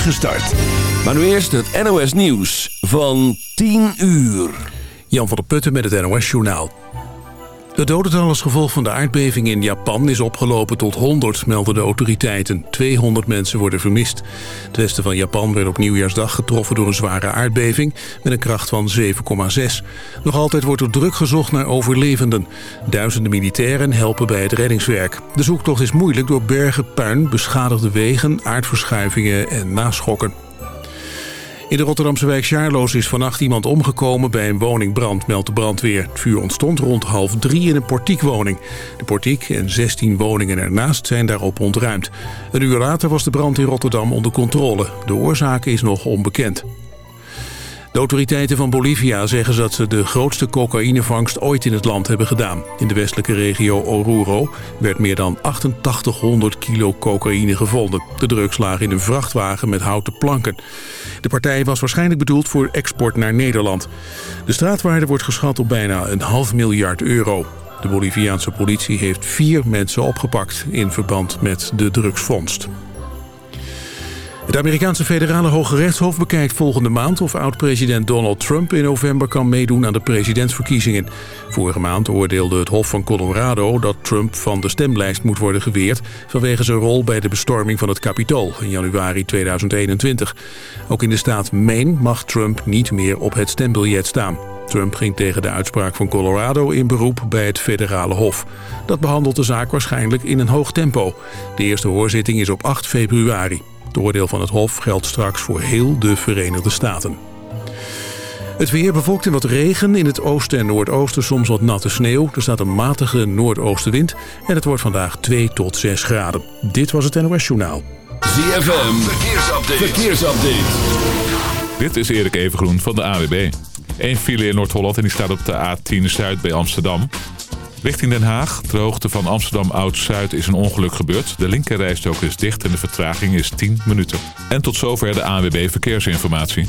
start. Maar nu eerst het NOS Nieuws van 10 uur. Jan van der Putten met het NOS Journaal. De dodental als gevolg van de aardbeving in Japan is opgelopen tot 100, melden de autoriteiten. 200 mensen worden vermist. Het westen van Japan werd op nieuwjaarsdag getroffen door een zware aardbeving met een kracht van 7,6. Nog altijd wordt er druk gezocht naar overlevenden. Duizenden militairen helpen bij het reddingswerk. De zoektocht is moeilijk door bergen, puin, beschadigde wegen, aardverschuivingen en naschokken. In de Rotterdamse wijk Sjaarloos is vannacht iemand omgekomen bij een woningbrand, meldt de brandweer. Het vuur ontstond rond half drie in een portiekwoning. De portiek en 16 woningen ernaast zijn daarop ontruimd. Een uur later was de brand in Rotterdam onder controle. De oorzaak is nog onbekend. De autoriteiten van Bolivia zeggen dat ze de grootste cocaïnevangst ooit in het land hebben gedaan. In de westelijke regio Oruro werd meer dan 8800 kilo cocaïne gevonden. De drugs lagen in een vrachtwagen met houten planken. De partij was waarschijnlijk bedoeld voor export naar Nederland. De straatwaarde wordt geschat op bijna een half miljard euro. De Boliviaanse politie heeft vier mensen opgepakt in verband met de drugsvondst. Het Amerikaanse federale Hoge Rechtshof bekijkt volgende maand... of oud-president Donald Trump in november kan meedoen aan de presidentsverkiezingen. Vorige maand oordeelde het Hof van Colorado dat Trump van de stemlijst moet worden geweerd... vanwege zijn rol bij de bestorming van het Capitool in januari 2021. Ook in de staat Maine mag Trump niet meer op het stembiljet staan. Trump ging tegen de uitspraak van Colorado in beroep bij het federale hof. Dat behandelt de zaak waarschijnlijk in een hoog tempo. De eerste hoorzitting is op 8 februari. Het oordeel van het Hof geldt straks voor heel de Verenigde Staten. Het weer bevolkt in wat regen. In het oosten en noordoosten soms wat natte sneeuw. Er staat een matige noordoostenwind. En het wordt vandaag 2 tot 6 graden. Dit was het NOS Journaal. ZFM, verkeersupdate. verkeersupdate. Dit is Erik Evengroen van de AWB. Eén file in Noord-Holland en die staat op de A10 Zuid bij Amsterdam. Richting Den Haag, de hoogte van Amsterdam Oud-Zuid, is een ongeluk gebeurd. De linkerrijstok is dicht en de vertraging is 10 minuten. En tot zover de ANWB Verkeersinformatie.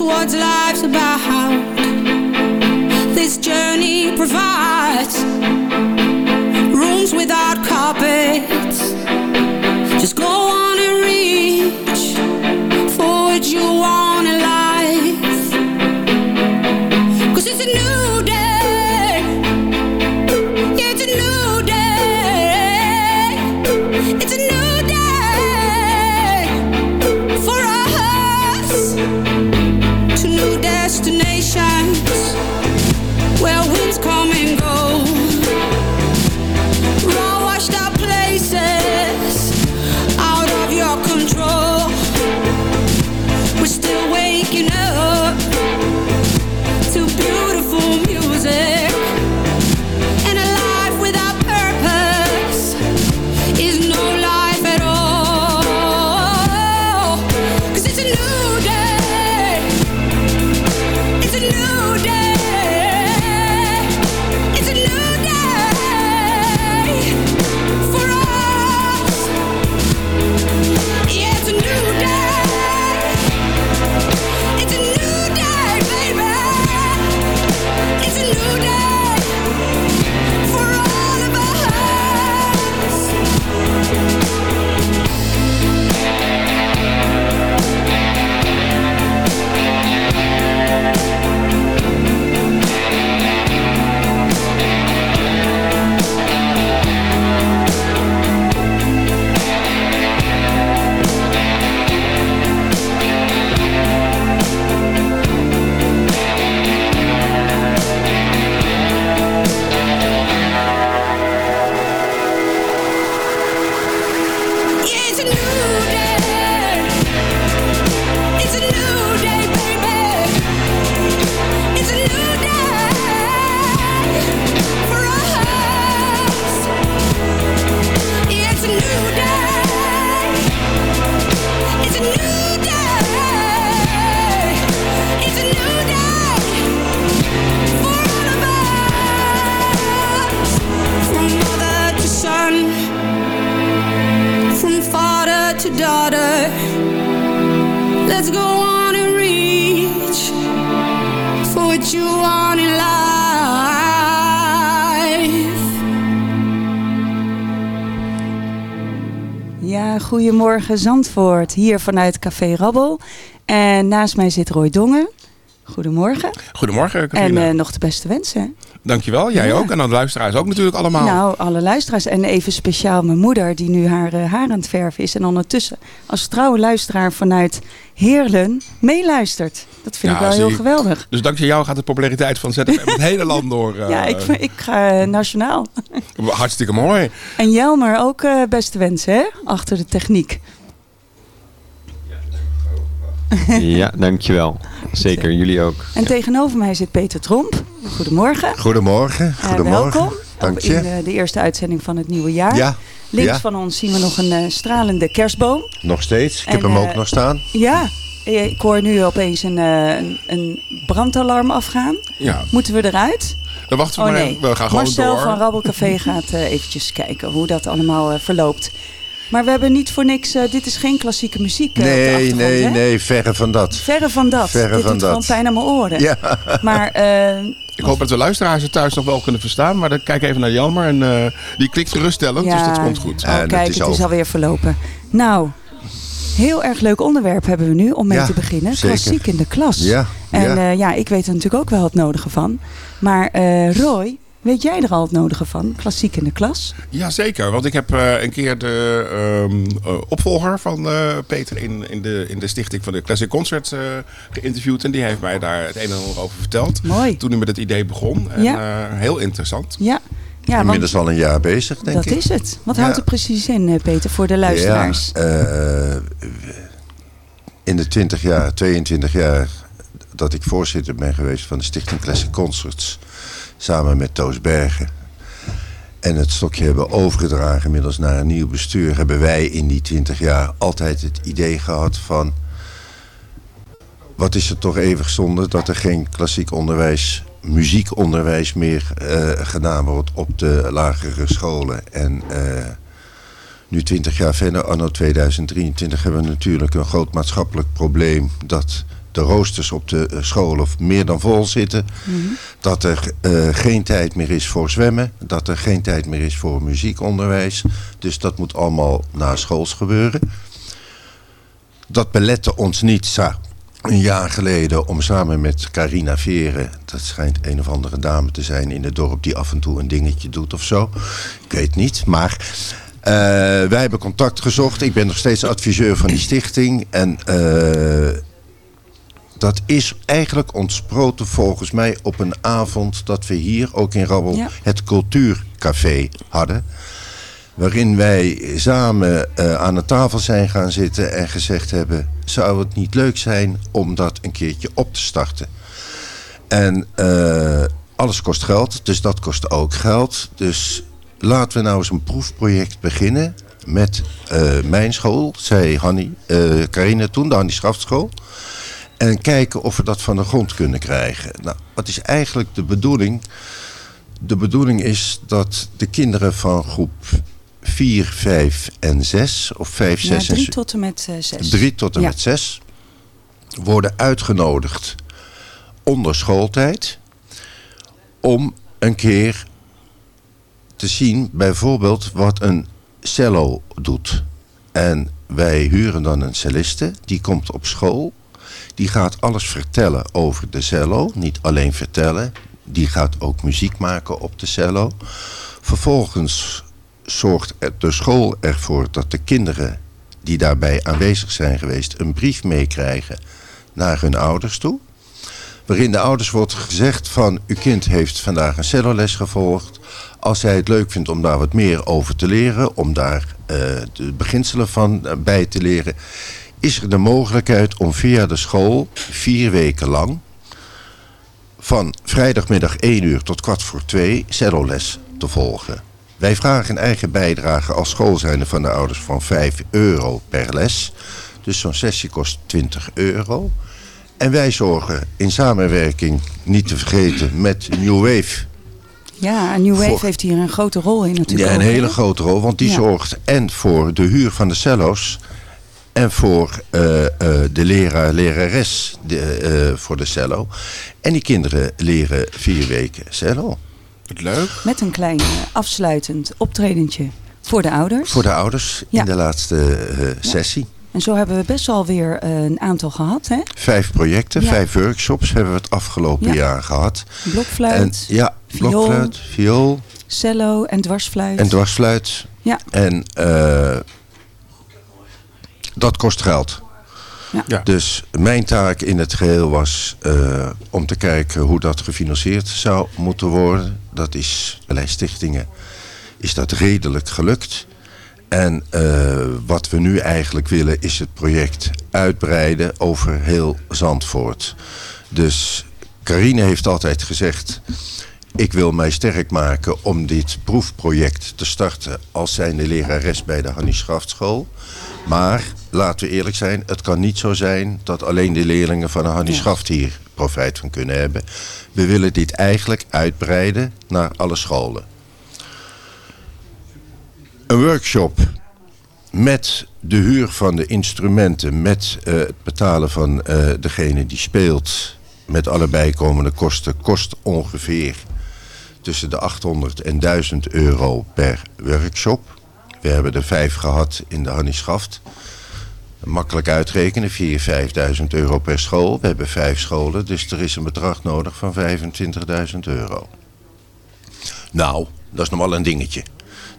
What life's about. This journey provides Rooms without carpets. Just go Let's go on and reach for what you want in life. Ja, goedemorgen Zandvoort. Hier vanuit Café Rabbel. En naast mij zit Roy Dongen. Goedemorgen. Goedemorgen, En eh, nog de beste wensen. Dankjewel, jij Ja. ook. En aan de luisteraars ook natuurlijk allemaal. Nou, alle luisteraars. En even speciaal mijn moeder, die nu haar haar aan het verven is. En ondertussen als trouwe luisteraar vanuit Heerlen meeluistert. Dat vind Ja, ik wel heel ik. geweldig. Dus dankzij jou gaat de populariteit van ZFM het hele land door. eh, ja, ik, ik ga eh, nationaal. Hartstikke mooi. En Jelmer ook beste wensen, hè? Achter de techniek. Ja, dankjewel. Zeker, jullie ook. En tegenover mij zit Peter Tromp. Goedemorgen. Goedemorgen. Goedemorgen. welkom. Dank je. In de, de eerste uitzending van het nieuwe jaar. Ja, Links ja. van ons zien we nog een eh, stralende kerstboom. nog steeds. Ik heb hem eh, ook nog staan. Ja, eh, ik hoor nu opeens een, eh, een, een brandalarm afgaan. Ja, Moeten we eruit? dan wachten we Oh maar nee, even. We gaan gewoon Marcel door. van Rabbelcafé gaat eh, eventjes kijken hoe dat allemaal verloopt. Maar we hebben niet voor niks, eh, dit is geen klassieke muziek eh, op de Nee, nee, hè? nee, verre van dat. Verre van dat. Verre dit van doet dat. gewoon pijn aan mijn oren. Ja. Maar eh, Ik hoop dat de luisteraars het thuis nog wel kunnen verstaan. Maar dan kijk even naar Jelmer. En eh, die klikt geruststellend, Ja. dus dat komt goed. Oh, En het kijk, is het is alweer verlopen. Nou, heel erg leuk onderwerp hebben we nu om mee Ja, te beginnen. zeker. Klassiek in de klas. Ja, En ja. ja. ja, ik weet er natuurlijk ook wel het nodige van. Maar eh, Roy, weet jij er al het nodige van? Klassiek in de klas? Jazeker, want ik heb eh, een keer de ehm, eh, opvolger van eh, Peter in, in, de, in de stichting van de Classic Concert eh, geïnterviewd. En die heeft mij daar het een en ander over verteld. Mooi. Toen hij met het idee begon. En Ja. eh, heel interessant. Ja, ja want Inmiddels al een jaar bezig, denk dat ik. is het. Wat Ja. houdt het precies in, eh, Peter, voor de luisteraars? Ja, eh, in de 20 jaar, 22 jaar dat ik voorzitter ben geweest van de Stichting Classic Concerts. Samen met Toos Bergen. En het stokje hebben overgedragen inmiddels naar een nieuw bestuur. Hebben wij in die 20 jaar altijd het idee gehad van... Wat is het toch eeuwig zonde dat er geen klassiek onderwijs, muziekonderwijs meer eh, gedaan wordt op de lagere scholen. En eh, nu 20 jaar verder, anno 2023, hebben we natuurlijk een groot maatschappelijk probleem dat de roosters op de eh, scholen meer dan vol zitten. Dat er eh, geen tijd meer is voor zwemmen. Dat er geen tijd meer is voor muziekonderwijs. Dus dat moet allemaal na schools gebeuren. Dat belette ons niet een jaar geleden om samen met Carina Veren... dat schijnt een of andere dame te zijn in het dorp... die af en toe een dingetje doet of zo. Ik weet niet, maar... eh, wij hebben contact gezocht. Ik ben nog steeds adviseur van die stichting. En dat is eigenlijk ontsproten volgens mij op een avond... dat we hier ook in Rabbel Ja. het cultuurcafé hadden waarin wij samen eh, aan de tafel zijn gaan zitten en gezegd hebben... zou het niet leuk zijn om dat een keertje op te starten? En eh, alles kost geld, dus dat kost ook geld. Dus laten we nou eens een proefproject beginnen met eh, mijn school, zei Hanny, eh Carine toen, de Hannie Schaftschool. En kijken of we dat van de grond kunnen krijgen. Nou, wat is eigenlijk de bedoeling? De bedoeling is dat de kinderen van groep 4, 5 en 6, of 5, ja, 6 en drie tot en met eh, zes. 3 tot en Ja. met 6 worden uitgenodigd onder schooltijd om een keer te zien bijvoorbeeld wat een cello doet. En wij huren dan een celliste, die komt op school, die gaat alles vertellen over de cello. Niet alleen vertellen, die gaat ook muziek maken op de cello. Vervolgens zorgt de school ervoor dat de kinderen die daarbij aanwezig zijn geweest een brief meekrijgen naar hun ouders toe. Waarin de ouders wordt gezegd van uw kind heeft vandaag een celloles gevolgd. Als hij het leuk vindt om daar wat meer over te leren, om daar eh, de beginselen van eh, bij te leren, is er de mogelijkheid om via de school vier weken lang van vrijdagmiddag 1 uur tot kwart voor 2 celloles te volgen. Wij vragen een eigen bijdrage als schoolzijnde van de ouders van 5 euro per les. Dus zo'n sessie kost 20 euro. En wij zorgen in samenwerking, niet te vergeten, met New Wave. Ja, en New Wave Voor- heeft hier een grote rol in natuurlijk Ja, een hele grote rol, want die Ja. zorgt en voor de huur van de cello's En voor eh, eh, de leraar, lerares de, eh, voor de cello. En die kinderen leren vier weken cello. Wat leuk. Met een klein afsluitend optredentje voor de ouders. Voor de ouders Ja. in de laatste sessie. En zo hebben we best wel weer eh, een aantal gehad. Hè? Vijf projecten, Ja. vijf workshops hebben we het afgelopen Ja. jaar gehad. Blokfluit, En, ja, viool. blokfluit, viool cello en dwarsfluit. en dwarsfluit. Ja. En eh, dat kost geld. Ja. Ja. Dus mijn taak in het geheel was eh, om te kijken hoe dat gefinancierd zou moeten worden. Dat is bij stichtingen is dat redelijk gelukt. En eh, wat we nu eigenlijk willen is het project uitbreiden over heel Zandvoort. Dus Carine heeft altijd gezegd... ik wil mij sterk maken om dit proefproject te starten... als zijnde lerares bij de Hannie Schaftschool. Maar, laten we eerlijk zijn, het kan niet zo zijn... dat alleen de leerlingen van de Hannie. Schaft hier profijt van kunnen hebben. We willen dit eigenlijk uitbreiden naar alle scholen. Een workshop met de huur van de instrumenten, met eh, het betalen van eh, degene die speelt, met alle bijkomende kosten, kost ongeveer tussen de 800 en 1000 euro per workshop. We hebben er vijf gehad in de Hannie Schaft. Makkelijk uitrekenen, 4.000, 5.000 euro per school. We hebben vijf scholen, dus er is een bedrag nodig van 25.000 euro. Nou, dat is nog wel een dingetje.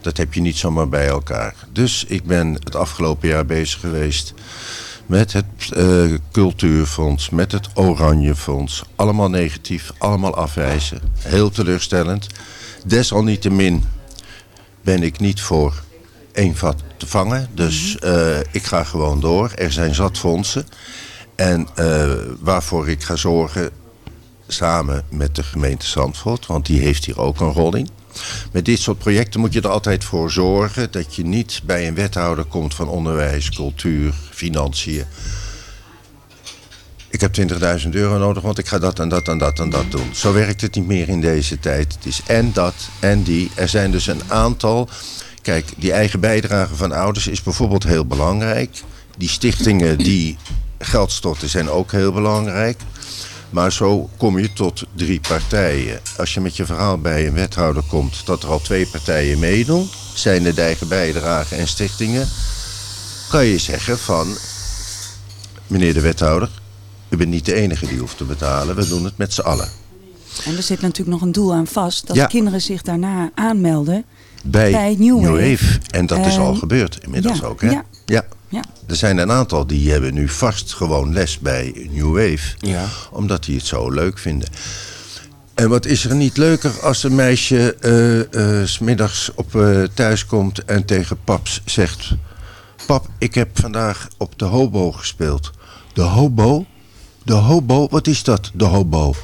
Dat heb je niet zomaar bij elkaar. Dus ik ben het afgelopen jaar bezig geweest met het eh, cultuurfonds, met het Oranjefonds. Allemaal negatief, allemaal afwijzen. Heel teleurstellend. Desalniettemin ben ik niet voor één vat te vangen. Dus eh, ik ga gewoon door. Er zijn zat fondsen. En eh, waarvoor ik ga zorgen, samen met de gemeente Zandvoort, want die heeft hier ook een rol in. Met dit soort projecten moet je er altijd voor zorgen dat je niet bij een wethouder komt van onderwijs, cultuur, financiën. Ik heb 20.000 euro nodig, want ik ga dat en dat en dat en dat doen. Zo werkt het niet meer in deze tijd. Het is en dat en die. Er zijn dus een aantal. Kijk, die eigen bijdrage van ouders is bijvoorbeeld heel belangrijk. Die stichtingen die geld storten zijn ook heel belangrijk. Maar zo kom je tot drie partijen. Als je met je verhaal bij een wethouder komt dat er al twee partijen meedoen, zijn de eigen bijdrage en stichtingen, kan je zeggen van, meneer de wethouder, u bent niet de enige die hoeft te betalen, we doen het met z'n allen. En er zit natuurlijk nog een doel aan vast. Dat Ja. kinderen zich daarna aanmelden. Bij, Bij New Wave. En dat is Eh, al gebeurd inmiddels ja, ook, hè? ja. ja. Ja. Er zijn een aantal die hebben nu vast gewoon les bij New Wave. Ja. Omdat die het zo leuk vinden. En wat is er niet leuker als een meisje eh, eh, 's smiddags op eh, thuis komt en tegen paps zegt... Pap, ik heb vandaag op de hobo gespeeld. De hobo? De hobo? Wat is dat, de hobo?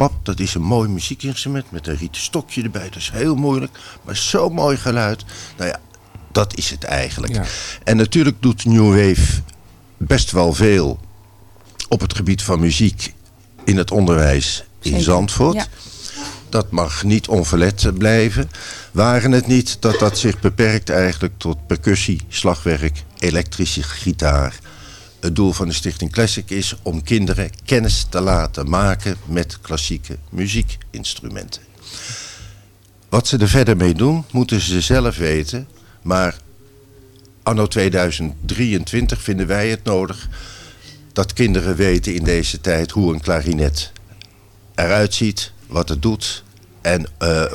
Pap, dat is een mooi muziekinstrument met een rieten stokje erbij. Dat is heel moeilijk, maar zo'n mooi geluid. Nou ja, dat is het eigenlijk. Ja. En natuurlijk doet New Wave best wel veel op het gebied van muziek in het onderwijs in Zeker, Zandvoort. ja. Dat mag niet onverlet blijven. Waren het niet dat dat zich beperkt eigenlijk tot percussie, slagwerk, elektrische gitaar. Het doel van de Stichting Classic is om kinderen kennis te laten maken met klassieke muziekinstrumenten. Wat ze er verder mee doen, moeten ze zelf weten. Maar anno 2023 vinden wij het nodig dat kinderen weten in deze tijd hoe een klarinet eruit ziet, wat het doet en eh,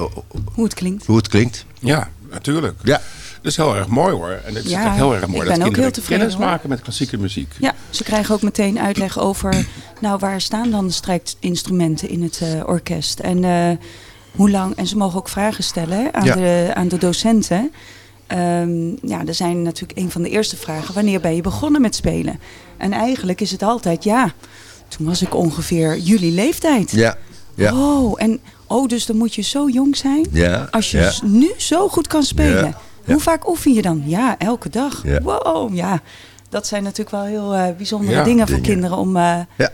Hoe het klinkt. hoe het klinkt. Ja, natuurlijk. Ja. Dat is heel erg mooi hoor. En het is Ja, echt heel erg mooi ik dat ben ook kinderen heel tevreden, kennis hoor. maken met klassieke muziek. Ja, ze krijgen ook meteen uitleg over, nou waar staan dan de strijkinstrumenten in het eh, orkest en eh, hoe lang. En ze mogen ook vragen stellen hè, aan, Ja. de, aan de docenten. Ehm, ja, er zijn natuurlijk een van de eerste vragen, wanneer ben je begonnen met spelen? En eigenlijk is het altijd, ja, toen was ik ongeveer jullie leeftijd. Ja, ja, Oh, en oh, dus dan moet je zo jong zijn ja. als je ja. nu zo goed kan spelen. Ja, Hoe vaak oefen je dan? Ja, elke dag. Wow, ja. Dat zijn natuurlijk wel heel eh, bijzondere dingen voor dingen. kinderen om. eh, Ja.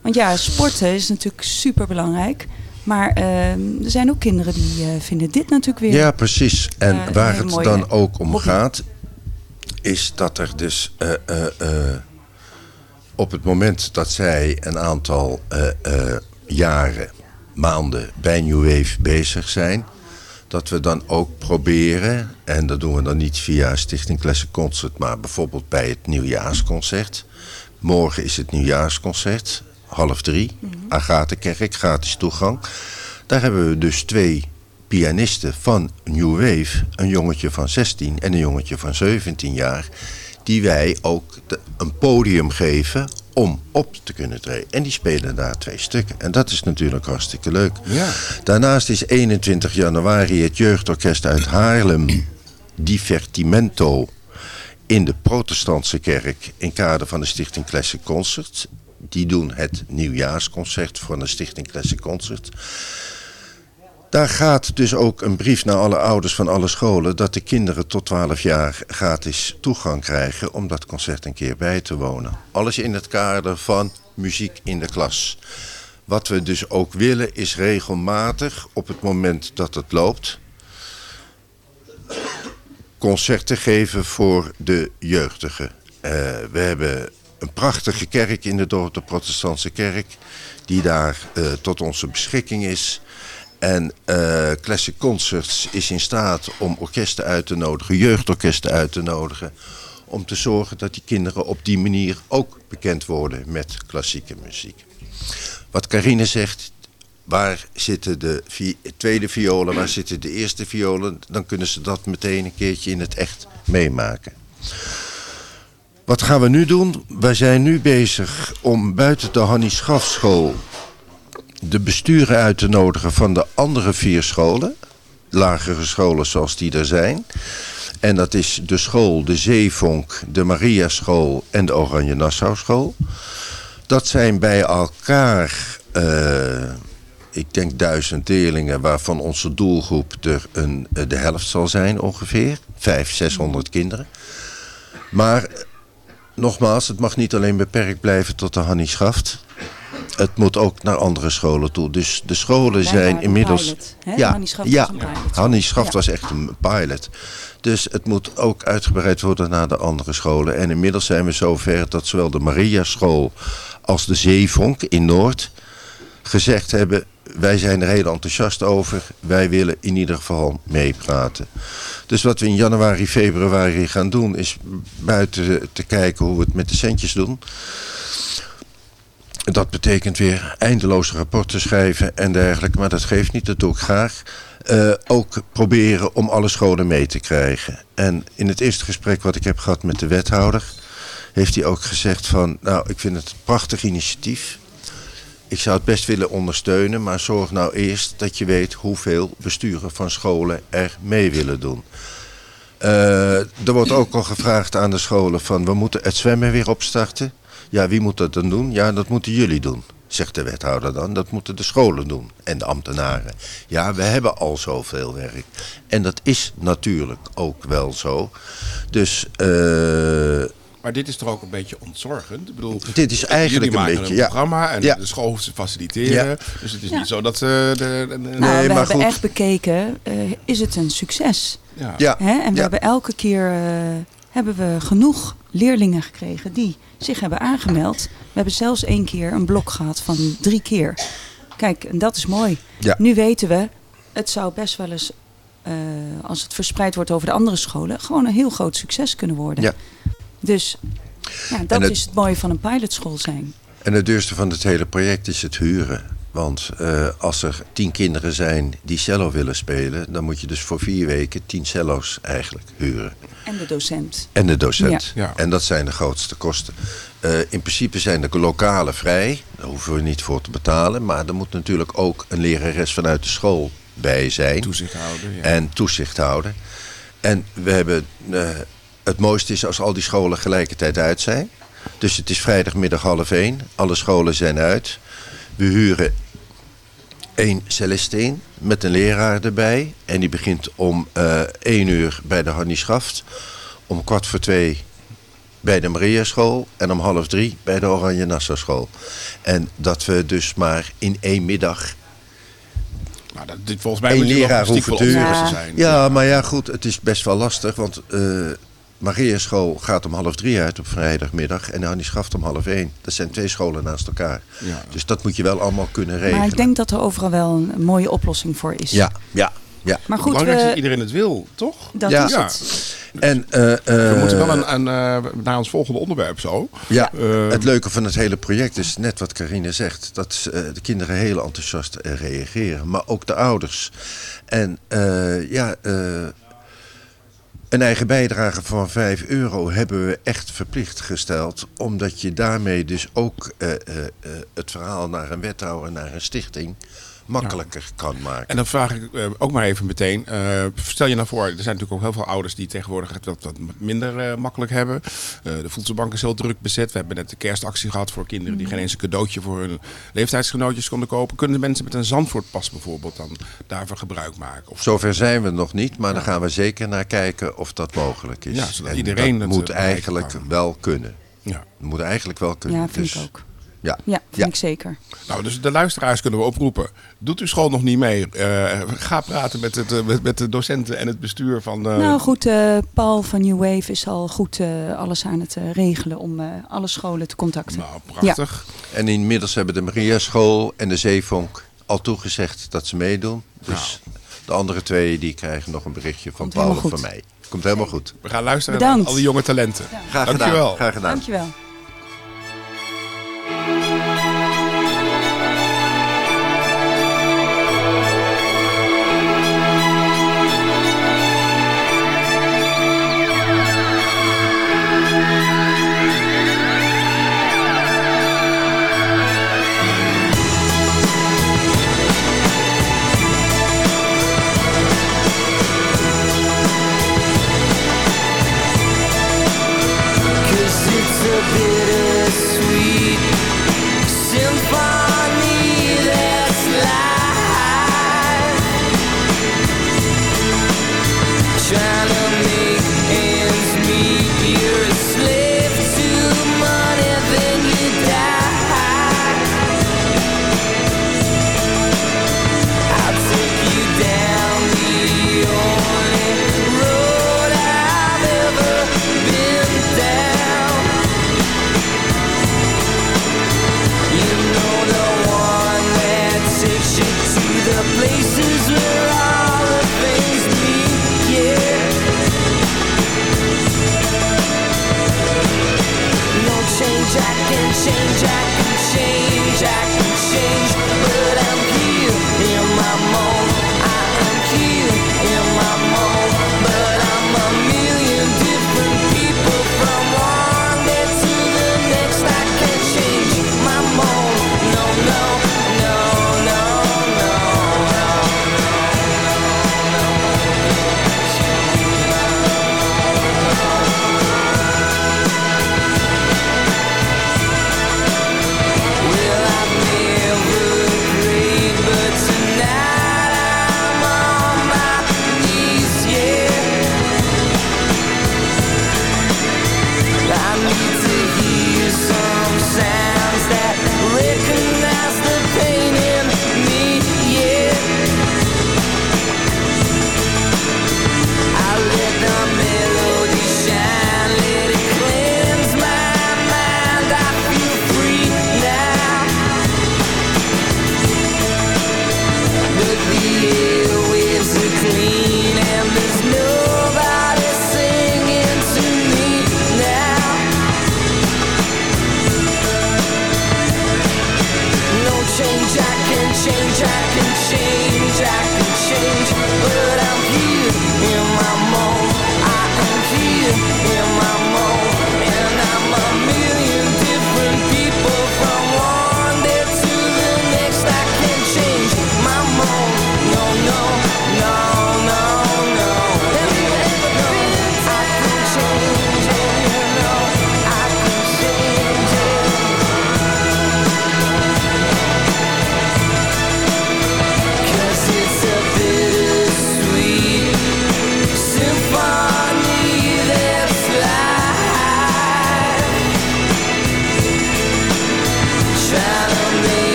Want ja, sporten is natuurlijk super belangrijk. Maar eh, er zijn ook kinderen die eh, vinden dit natuurlijk weer. Ja, precies. En waar het mooie dan ook om gaat, is dat er dus op het moment dat zij een aantal jaren, maanden bij New Wave bezig zijn, dat we dan ook proberen, en dat doen we dan niet via Stichting Classic Concert, maar bijvoorbeeld bij het nieuwjaarsconcert. Morgen is het nieuwjaarsconcert, half drie, Agatenkerk, gratis toegang. Daar hebben we dus twee pianisten van New Wave, een jongetje van 16 en een jongetje van 17 jaar, die wij ook de- een podium geven om op te kunnen treden. En die spelen daar twee stukken. En dat is natuurlijk hartstikke leuk. Ja. Daarnaast is 21 januari het jeugdorkest uit Haarlem, Divertimento, in de protestantse kerk in kader van de Stichting Classic Concert. Die doen het nieuwjaarsconcert van de Stichting Classic Concert. Daar gaat dus ook een brief naar alle ouders van alle scholen dat de kinderen tot 12 jaar gratis toegang krijgen om dat concert een keer bij te wonen. Alles in het kader van muziek in de klas. Wat we dus ook willen is regelmatig op het moment dat het loopt concerten geven voor de jeugdigen. Eh, we hebben een prachtige kerk in de dorp, de protestantse kerk, die daar eh, tot onze beschikking is. En eh, Classic Concerts is in staat om orkesten uit te nodigen, jeugdorkesten uit te nodigen. Om te zorgen dat die kinderen op die manier ook bekend worden met klassieke muziek. Wat Carine zegt, waar zitten de tweede violen, waar zitten de eerste violen, dan kunnen ze dat meteen een keertje in het echt meemaken. Wat gaan we nu doen? Wij zijn nu bezig om buiten de Hannie Schafschool de besturen uit te nodigen van de andere vier scholen. Lagere scholen zoals die er zijn. En dat is de school, de Zeevonk, de Maria School en de Oranje Nassau School. Dat zijn bij elkaar, eh, ik denk duizend leerlingen, waarvan onze doelgroep er een, eh, de helft zal zijn ongeveer. Vijf, zeshonderd kinderen. Maar nogmaals, het mag niet alleen beperkt blijven tot de Hannie Schaft. Het moet ook naar andere scholen toe. Dus de scholen zijn inmiddels. pilot, hè? ja, Hannie Schaft ja, was een pilot. Hannie Schaft Ja. was echt een pilot. Dus het moet ook uitgebreid worden naar de andere scholen. En inmiddels zijn we zover dat zowel de Maria School als de Zeevonk in Noord gezegd hebben... wij zijn er heel enthousiast over. Wij willen in ieder geval meepraten. Dus wat we in januari, februari gaan doen... is buiten te kijken hoe we het met de centjes doen... Dat betekent weer eindeloze rapporten schrijven en dergelijke. Maar dat geeft niet, dat doe ik graag. Eh, ook proberen om alle scholen mee te krijgen. En in het eerste gesprek wat ik heb gehad met de wethouder... heeft hij ook gezegd van... nou, ik vind het een prachtig initiatief. Ik zou het best willen ondersteunen... maar zorg nou eerst dat je weet hoeveel besturen van scholen er mee willen doen. Eh, er wordt ook al gevraagd aan de scholen van... we moeten het zwemmen weer opstarten. Ja, wie moet dat dan doen? Ja, dat moeten jullie doen, zegt de wethouder dan. Dat moeten de scholen doen en de ambtenaren. Ja, we hebben al zoveel werk. En dat is natuurlijk ook wel zo. Dus eh, Maar dit is toch ook een beetje ontzorgend? Ik bedoel, Dit is eigenlijk een beetje, een ja. programma en Ja. de school hoeft te faciliteren. Ja. Dus het is Ja. niet zo dat ze... de, de, de- Nou, Nee, we maar hebben goed. echt bekeken, eh, is het een succes? ja. ja, Hè? En we Ja. hebben elke keer eh, hebben we genoeg leerlingen gekregen die zich hebben aangemeld. We hebben zelfs één keer een blok gehad van drie keer. Kijk, en dat is mooi. Ja. Nu weten we, het zou best wel eens, eh, als het verspreid wordt over de andere scholen, gewoon een heel groot succes kunnen worden. Ja. Dus ja, dat het- is het mooie van een pilotschool zijn. En het duurste van het hele project is het huren. Want eh, als er tien kinderen zijn die cello willen spelen... dan moet je dus voor vier weken tien cello's eigenlijk huren. En de docent. En de docent. Ja. En dat zijn de grootste kosten. Eh, in principe zijn de lokalen vrij. Daar hoeven we niet voor te betalen. Maar er moet natuurlijk ook een lerares vanuit de school bij zijn. Toezicht houden. Ja. En toezicht houden. En we hebben... eh, het mooiste is als al die scholen gelijkertijd uit zijn. Dus het is vrijdagmiddag half één. Alle scholen zijn uit. We huren één Celestine met een leraar erbij. En die begint om eh één uur bij de Hannie Schaft. Om kwart voor twee bij de Maria School. En om half drie bij de Oranje Nassau School. En dat we dus maar in één middag Nou, dat, dit, volgens mij je leraar hoeven te zijn. Ja, maar ja, goed, het is best wel lastig. Want eh, Maria school gaat om half drie uit op vrijdagmiddag en Annie Schaft om half één. Dat zijn twee scholen naast elkaar. Ja. Dus dat moet je wel allemaal kunnen regelen. Maar ik denk dat er overal wel een mooie oplossing voor is. Ja, ja, ja. Maar goed, belangrijkste is dat iedereen het wil, toch? dat Ja. is Ja. het. En, eh, We eh, moeten wel een, een, eh, naar ons volgende onderwerp zo. Ja, Eh, het leuke van het hele project is net wat Carine zegt. Dat eh, de kinderen heel enthousiast eh, reageren. Maar ook de ouders. En eh, ja, eh, een eigen bijdrage van 5 euro hebben we echt verplicht gesteld. Omdat je daarmee dus ook eh, eh, eh, het verhaal naar een wethouder, naar een stichting makkelijker kan maken. En dan vraag ik eh, ook maar even meteen. eh, stel je nou voor, er zijn natuurlijk ook heel veel ouders die tegenwoordig het wat, wat minder eh, makkelijk hebben. Eh, de voedselbank is heel druk bezet. We hebben net de kerstactie gehad voor kinderen die geen eens een cadeautje voor hun leeftijdsgenootjes konden kopen. Kunnen de mensen met een Zandvoortpas bijvoorbeeld dan daarvan gebruik maken? Of Zover zijn we nog niet, maar daar gaan we zeker naar kijken of dat mogelijk is. Ja, zodat En iedereen dat het, moet eigenlijk wel kunnen. ja. moet eigenlijk wel kunnen. Ja, vind Dus, ik ook. Ja. Ja, vind Ja. ik zeker. Nou, dus de luisteraars kunnen we oproepen. Doet uw school nog niet mee? Eh, ga praten met, het, eh, met, met de docenten en het bestuur van... eh, nou goed, eh, Paul van New Wave is al goed eh, alles aan het regelen om eh, alle scholen te contacten. nou, prachtig. En inmiddels hebben de Maria School en de Zeevonk al toegezegd dat ze meedoen. Dus de andere twee die krijgen nog een berichtje van Komt Paul of van mij. Komt helemaal goed. We gaan luisteren Bedankt. naar al die jonge talenten. Graag Dankjewel. gedaan. Graag gedaan. Dankjewel.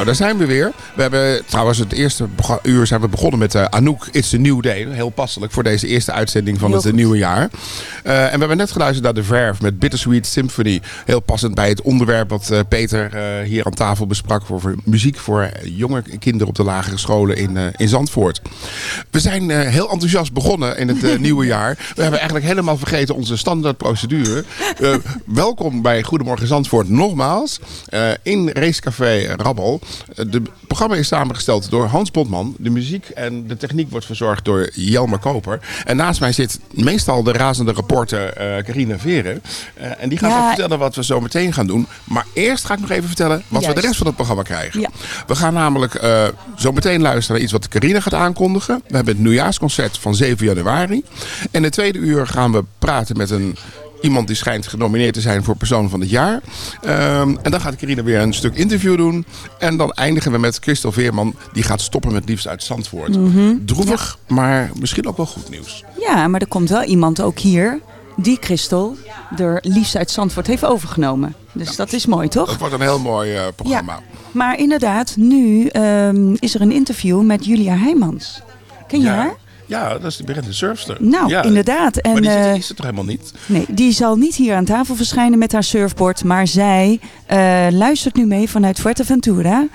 Nou, daar zijn we weer. We hebben trouwens het eerste uur zijn we begonnen met eh, Anouk It's the New Day. Heel passelijk voor deze eerste uitzending van Heel het eh, goed. nieuwe jaar. Eh, en we hebben net geluisterd naar The Verve met Bittersweet Symphony. Heel passend bij het onderwerp wat Peter hier aan tafel besprak. Voor, voor muziek voor jonge kinderen op de lagere scholen in, in Zandvoort. We zijn heel enthousiast begonnen in het nieuwe jaar. We hebben eigenlijk helemaal vergeten onze standaardprocedure. Welkom bij Goedemorgen Zandvoort nogmaals. in Racecafé Rabbel. Eh, de programma is samengesteld door Hans Botman. De muziek en de techniek wordt verzorgd door Jelmer Koper. En naast mij zit meestal de razende reporter eh Carina Veren. Eh, en die gaat Ja. vertellen wat we zo meteen gaan doen. Maar eerst ga ik nog even vertellen wat we de rest van het programma krijgen. Ja. We gaan namelijk eh, zo meteen luisteren naar iets wat Carina gaat aankondigen. We hebben het nieuwjaarsconcert van 7 januari. En in het tweede uur gaan we praten met een... Iemand die schijnt genomineerd te zijn voor persoon van het jaar. Ehm, en dan gaat Carina weer een stuk interview doen. En dan eindigen we met Christel Veerman. Die gaat stoppen met liefst uit Zandvoort. Mhm. Droevig, maar misschien ook wel goed nieuws. Ja, maar er komt wel iemand ook hier die Christel er liefst uit Zandvoort heeft overgenomen. Dus dat is mooi, toch? Dat wordt een heel mooi eh, programma. Maar inderdaad, nu ehm, is er een interview met Julia Heijmans. Ken je haar? Ja, dat is die bekende surfster. Nou, ja. inderdaad. En, maar die, zit- eh, die is er toch helemaal niet? Nee, die zal niet hier aan tafel verschijnen met haar surfboard. Maar zij eh, luistert nu mee vanuit Fuerteventura.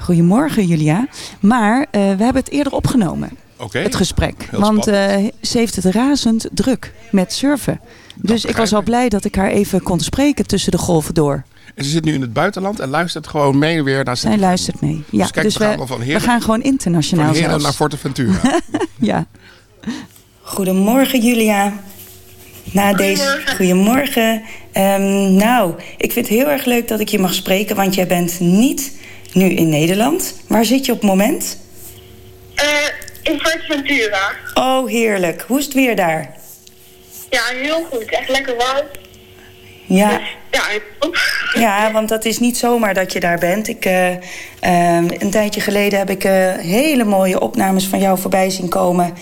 Goedemorgen, Julia. Maar eh, we hebben het eerder opgenomen, het gesprek. Want ze heeft het razend druk met surfen. Dus ik was al blij dat ik haar even kon spreken tussen de golven door. En ze zit nu in het buitenland en luistert gewoon mee weer naar Zij luistert mee. Ja, Dus kijk, we gaan wel van we Heren- gaan gewoon internationaal Van Heren naar Forteventura. Ja. Goedemorgen Julia. Na deze. Goedemorgen. Ehm, nou, ik vind het heel erg leuk dat ik je mag spreken, want jij bent niet nu in Nederland. Waar zit je op het moment? Eh, in Fuerteventura. Oh, heerlijk. Hoe is het weer daar? Ja, heel goed. Echt lekker warm. Ja, Ja, heel- ja want dat is niet zomaar dat je daar bent. Ik, eh, ehm, een tijdje geleden heb ik eh, hele mooie opnames van jou voorbij zien komen.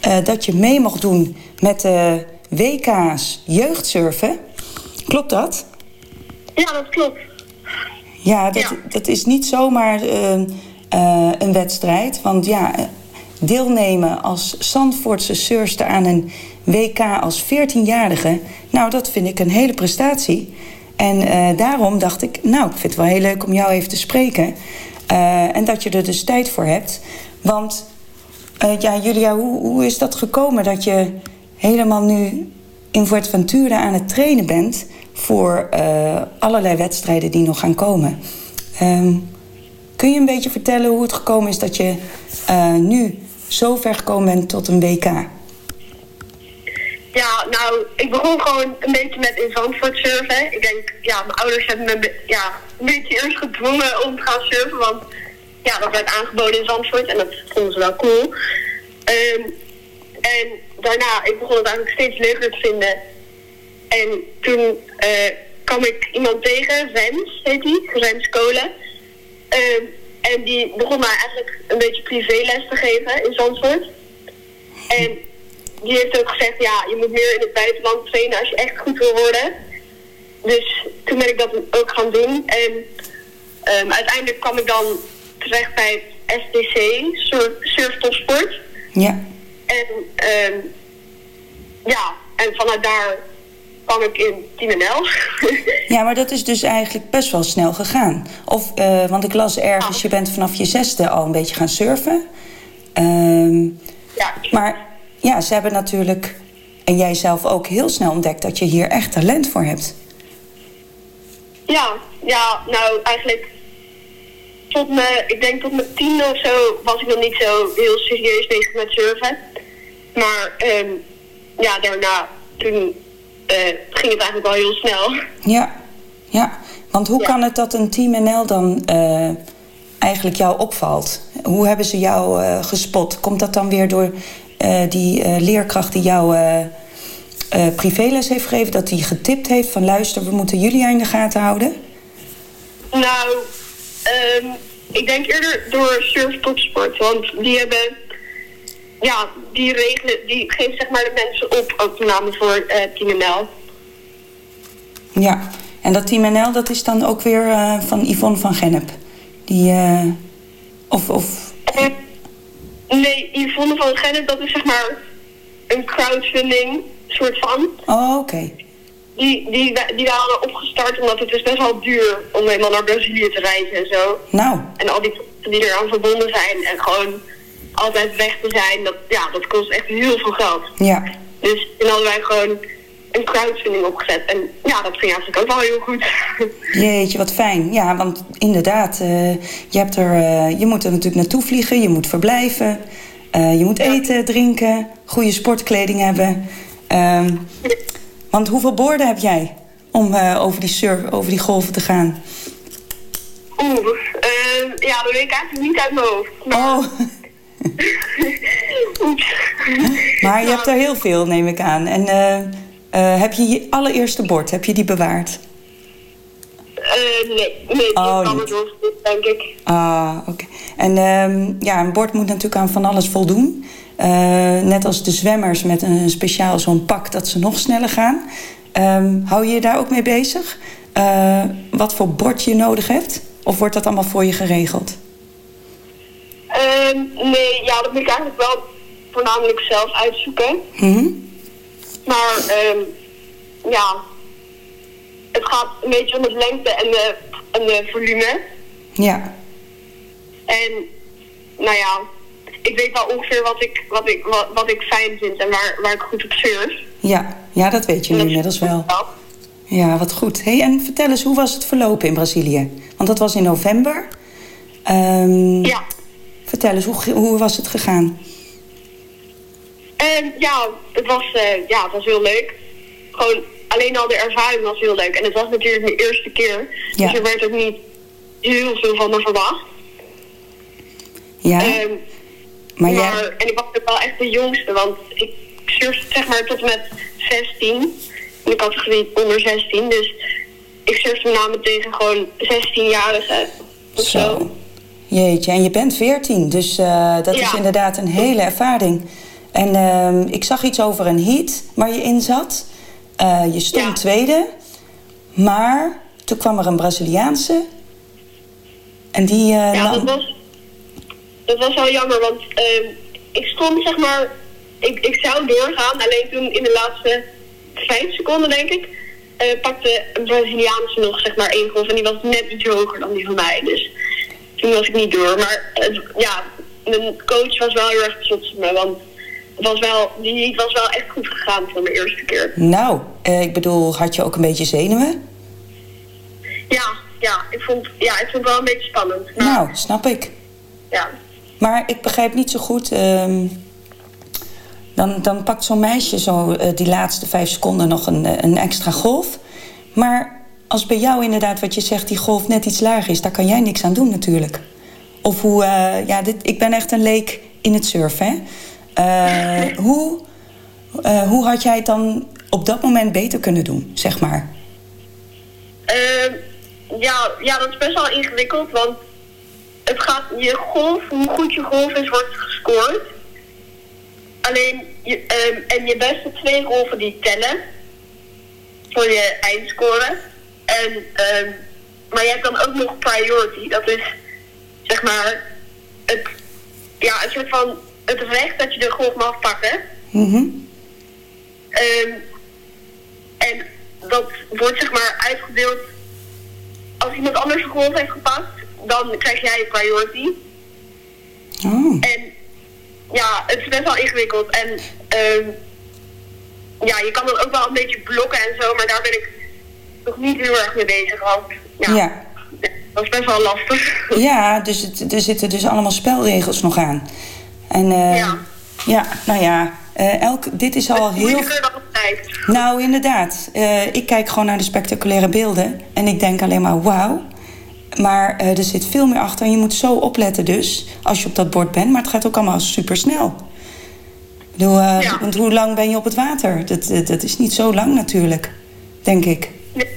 eh, dat je mee mocht doen met de WK's jeugdsurfen. Klopt dat? ja dat klopt. Ja, dat, Ja. dat is niet zomaar eh, eh, een wedstrijd. Want ja, deelnemen als Zandvoortse surfster aan een WK als 14-jarige... nou, dat vind ik een hele prestatie. En eh, daarom dacht ik, nou, ik vind het wel heel leuk om jou even te spreken. Eh, en dat je er dus tijd voor hebt. Want, eh, ja, Julia, hoe, hoe is dat gekomen dat je helemaal nu in Fuerteventura aan het trainen bent voor allerlei wedstrijden die nog gaan komen. Ehm, kun je een beetje vertellen hoe het gekomen is dat je nu zo ver gekomen bent tot een WK? Ja, nou, ik begon gewoon een beetje met in Zandvoort surfen. Ik denk, ja, mijn ouders hebben me ja, een beetje eerst gedwongen om te gaan surfen. Want ja, dat werd aangeboden in Zandvoort en dat vonden ze wel cool. Ehm, en daarna, ik begon het eigenlijk steeds leuker te vinden. En toen eh, kwam ik iemand tegen, Rens heet die, Rens Kolen. Ehm, en die begon mij eigenlijk een beetje privéles te geven in Zandvoort. En die heeft ook gezegd, ja, je moet meer in het buitenland trainen als je echt goed wil worden. Dus toen ben ik dat ook gaan doen. En ehm, uiteindelijk kwam ik dan terecht bij het STC, Surf, Surf Topsport. Ja. En ehm, ja, en vanuit daar kwam ik in Team NL. Ja, maar dat is dus eigenlijk best wel snel gegaan. Of, eh, want ik las ergens, je bent vanaf je zesde al een beetje gaan surfen. Ehm, ja, maar ja, ze hebben natuurlijk en jij zelf ook heel snel ontdekt dat je hier echt talent voor hebt. Ja, ja, nou eigenlijk tot me, ik denk tot mijn tiende of zo was ik nog niet zo heel serieus bezig met surfen. Maar ehm, ja, daarna, toen eh, ging het eigenlijk wel heel snel. Ja, ja. Want hoe kan het dat een Team NL dan eh, eigenlijk jou opvalt? Hoe hebben ze jou eh, gespot? Komt dat dan weer door die eh, leerkracht die jou eh, eh, privéles heeft gegeven? Dat die getipt heeft van luister, we moeten jullie in de gaten houden? Nou, ehm, ik denk eerder door Surf Topsport. Want die hebben, ja, die regelen, die geven zeg maar de mensen op, ook met name voor eh Team NL. Ja. En dat Team NL, dat is dan ook weer eh, van Yvonne van Gennep. Die, eh, of, of, Eh, nee, Yvonne van Gennep, dat is zeg maar een crowdfunding soort van. oh, oké. Die, die, die waren opgestart omdat het is best wel duur om helemaal naar Brazilië te reizen en zo. Nou, En al die die eraan verbonden zijn en gewoon altijd weg te zijn, dat, ja, dat kost echt heel veel geld. ja. Dus toen hadden wij gewoon een crowdfunding opgezet. En ja, dat ging eigenlijk ook wel heel goed. Jeetje, wat fijn. Ja, want inderdaad, eh, je, hebt er, eh, je moet er natuurlijk naartoe vliegen, je moet verblijven, eh, je moet eten, drinken, goede sportkleding hebben. Ehm, want hoeveel borden heb jij om over, die surf, over die golven te gaan? Oeh, eh, ja, dat weet ik eigenlijk niet uit mijn hoofd. Maar, Oh, maar je hebt er heel veel, neem ik aan. En eh, heb je je allereerste bord, heb je die bewaard? Eh, nee, nee, die Oh, kan niet. het goed, denk ik. Ah, oké. En ehm, ja, een bord moet natuurlijk aan van alles voldoen. Eh, net als de zwemmers met een speciaal zo'n pak dat ze nog sneller gaan. Ehm, hou je je daar ook mee bezig? Wat voor bord je nodig hebt? Of wordt dat allemaal voor je geregeld? Ehm, nee, ja, dat moet ik eigenlijk wel voornamelijk zelf uitzoeken. Mhm. Maar ehm, ja, het gaat een beetje om het lengte en de, en de volume. Ja, En nou ja, ik weet wel ongeveer wat ik, wat ik, wat, wat ik fijn vind en waar, waar ik goed op surf. ja. ja dat weet je nu inmiddels wel. Ja, wat goed. Hey, en vertel eens, hoe was het verlopen in Brazilië? Want dat was in november. Ehm, Ja. Vertel eens, hoe, hoe was het gegaan? En ja, het was, eh, ja, het was heel leuk. Gewoon alleen al de ervaring was heel leuk. En het was natuurlijk mijn eerste keer. Ja. Dus er werd ook niet heel veel van me verwacht. Ja, Ehm, maar maar, jij... En ik was ook wel echt de jongste, want ik surfde zeg maar tot en met 16. In de categorie onder 16. Dus ik surfde met name tegen gewoon 16-jarigen. Of zo. Zo. Jeetje, en je bent 14, dus eh, dat is Ja. inderdaad een hele ervaring. En ehm, ik zag iets over een heat waar je in zat. Eh, je stond Ja. tweede, maar toen kwam er een Braziliaanse. En die eh, Ja, dat was, dat was wel jammer, want ehm, ik stond zeg maar, ik, ik zou doorgaan, alleen toen in de laatste vijf seconden denk ik, eh, pakte een Braziliaanse nog zeg maar één golf en die was net iets hoger dan die van mij, dus toen was ik niet door. Maar ja, mijn coach was wel heel erg trots op me, want was wel, die was wel echt goed gegaan voor mijn eerste keer. Nou, eh, ik bedoel, had je ook een beetje zenuwen? Ja, ja, ik vond, ja, ik vond het wel een beetje spannend. Maar, Nou, snap ik. ja. Maar ik begrijp niet zo goed. ehm, dan, dan pakt zo'n meisje zo eh, die laatste vijf seconden nog een, eh, een extra golf. Maar als bij jou inderdaad wat je zegt, die golf net iets lager is, daar kan jij niks aan doen natuurlijk. Of hoe, eh, ja, dit, ik ben echt een leek in het surfen. Hè? Eh, hoe, eh, hoe had jij het dan op dat moment beter kunnen doen, zeg maar? Ehm, ja, ja, dat is best wel ingewikkeld, want het gaat, je golf, hoe goed je golf is, wordt gescoord. Alleen, je, ehm, en je beste twee golven die tellen voor je eindscore. En, ehm, maar je hebt dan ook nog priority, dat is zeg maar het, ja, een soort van het recht dat je de golf mag pakken. Mhm. Ehm, en dat wordt zeg maar uitgedeeld. Als iemand anders een golf heeft gepakt, dan krijg jij priority. Oh. En ja, het is best wel ingewikkeld. En ehm, ja, je kan dan ook wel een beetje blokken en zo, maar daar ben ik nog niet heel erg mee bezig. Want ja, Ja. dat is best wel lastig. Ja, dus het, er zitten dus allemaal spelregels nog aan. En eh, Ja. ja, nou ja, eh, elk, dit is al heel... Nou, inderdaad. Eh, ik kijk gewoon naar de spectaculaire beelden en ik denk alleen maar wauw. Maar er zit veel meer achter en je moet zo opletten dus, als je op dat bord bent. Maar het gaat ook allemaal super snel. Ik bedoel, Ja. Want hoe lang ben je op het water? Dat, dat, dat is niet zo lang natuurlijk, denk ik. Nee,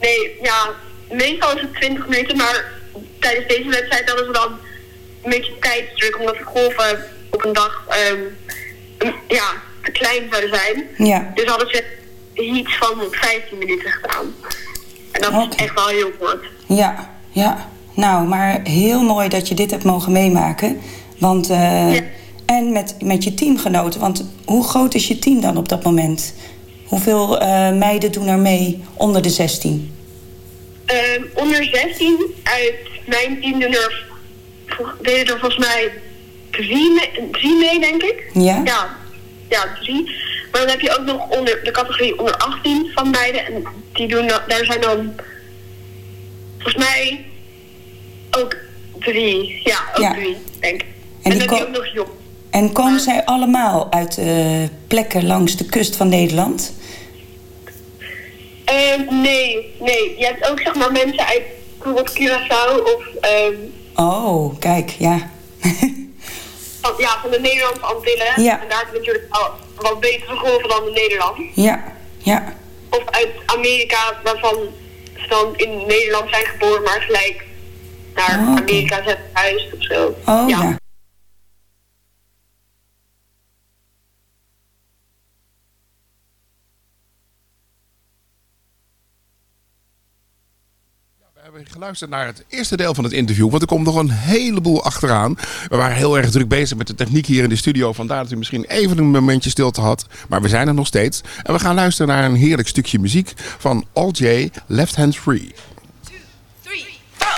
nee, ja, meestal is het 20 minuten, maar tijdens deze wedstrijd hadden ze dan een beetje tijdsdruk, omdat de golven op een dag een- ja, te klein zouden zijn. Ja. Dus hadden ze iets van 15 minuten gedaan. En dat Oké. is echt wel heel kort. Ja, ja. Nou, maar heel mooi dat je dit hebt mogen meemaken. Want, eh, Ja. En met, met je teamgenoten. Want hoe groot is je team dan op dat moment? Hoeveel eh, meiden doen er mee onder de 16? Ehm, onder 16 uit mijn team doen er, deden er volgens mij drie, me- drie mee, denk ik. Ja? Ja, ja, drie. Maar dan heb je ook nog onder de categorie onder 18 van meiden. En die doen, dan- daar zijn dan volgens mij ook drie. Ja, ook Ja. drie, denk ik. En dan heb je ook nog jong. En komen zij allemaal uit eh, plekken langs de kust van Nederland? Ehm, nee, nee. Je hebt ook zeg maar mensen uit bijvoorbeeld Curaçao of ehm, Oh, kijk, ja. van, ja, van de Nederlandse Antillen. Ja. En daar heb je natuurlijk al wat betere golven dan in Nederland. ja, ja, Of uit Amerika, waarvan ze dan in Nederland zijn geboren, maar gelijk naar Oh. Amerika zijn verhuisd of zo. oh ja. Hebben geluisterd naar het eerste deel van het interview, want er komt nog een heleboel achteraan. We waren heel erg druk bezig met de techniek hier in de studio, vandaar dat u misschien even een momentje stilte had. Maar we zijn er nog steeds. En we gaan luisteren naar een heerlijk stukje muziek van All J, Left Hands Free.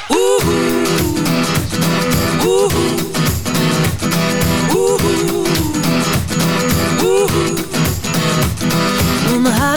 Well, my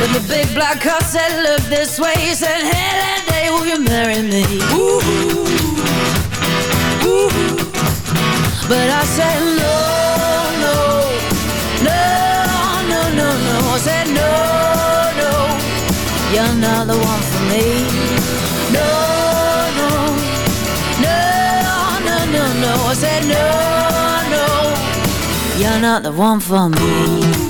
But the big black horse said, look this way He said, hey, that day will you marry me? Ooh, ooh. But I said, no, no No, no, no, no. I said, no, no You're not the one for me. No, no No, no, no, no. I said, no, no You're not the one for me